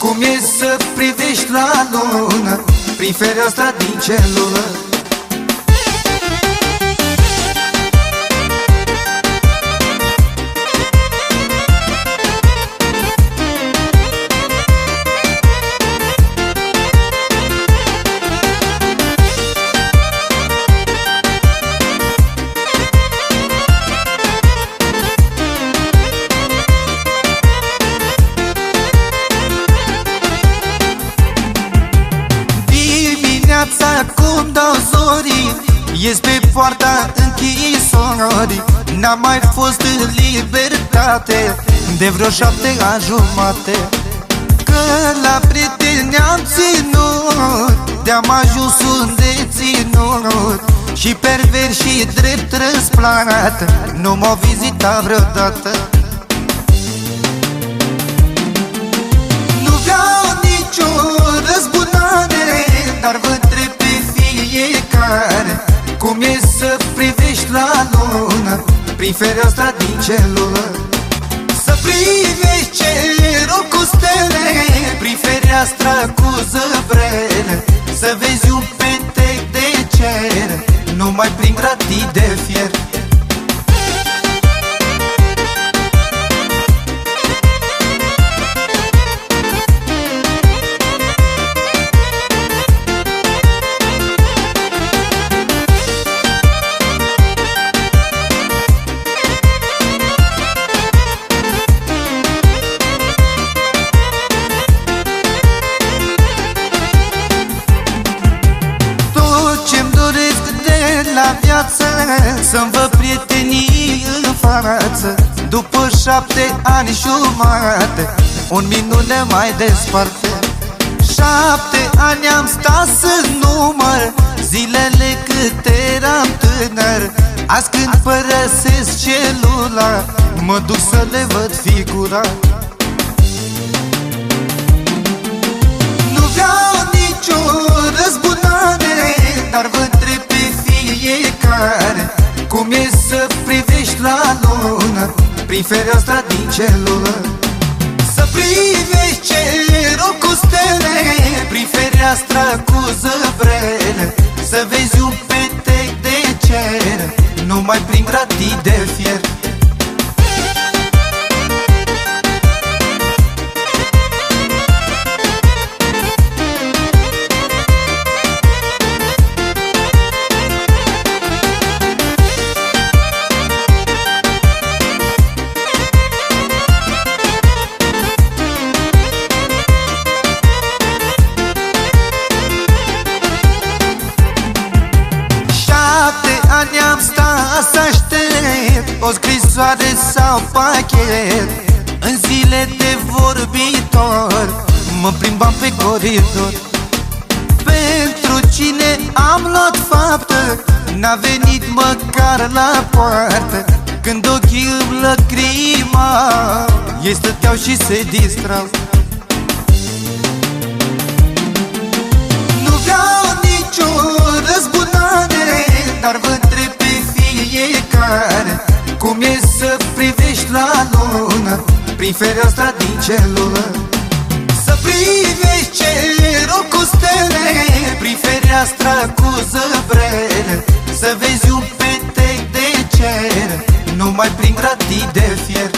Cum e să privești la lună Prin fereastra din celulă Dimineața cum dau zorii Ies pe poarta închisorii. N-am mai fost în libertate De vreo șapte ani jumate. Că la prieteni am ținut De-am ajuns unde ținut. Și pervers și drept răsplanat Nu m-au vizitat vreodată să privești la lună Prin fereastra din celulă. Să privești cerul cu stele Prin fereastra cu zăbrele Să vezi un petec de cer Numai prin gratii de fier la viață Să-mi văd prietenii în față. După șapte ani jumate Un minut ne mai desparte. Șapte ani am stat să număr Zilele cât eram tânăr. Azi când părăsesc celula Mă duc să le văd figura. Nu vreau nicio răzbunare lună Prin fereastra din celulă Să privești cerul cu stele Prin fereastra cu zăbrele Să vezi un petec de cer Numai prin gratii de fier O scrisoare sau pachet În zile de vorbitor Mă plimbam pe coridor. Pentru cine am luat faptă N-a venit măcar la poartă. Când ochii îmi lăcrima Ei stăteau și se distrau. Nu vreau nicio răzbunare Dar vă întreb pe fiecare Cum e să privești la lună Prin fereastra din celulă. Să privești cerul cu stele Prin fereastra cu zăbrele Să vezi un petec de cer Numai prin gratii de fier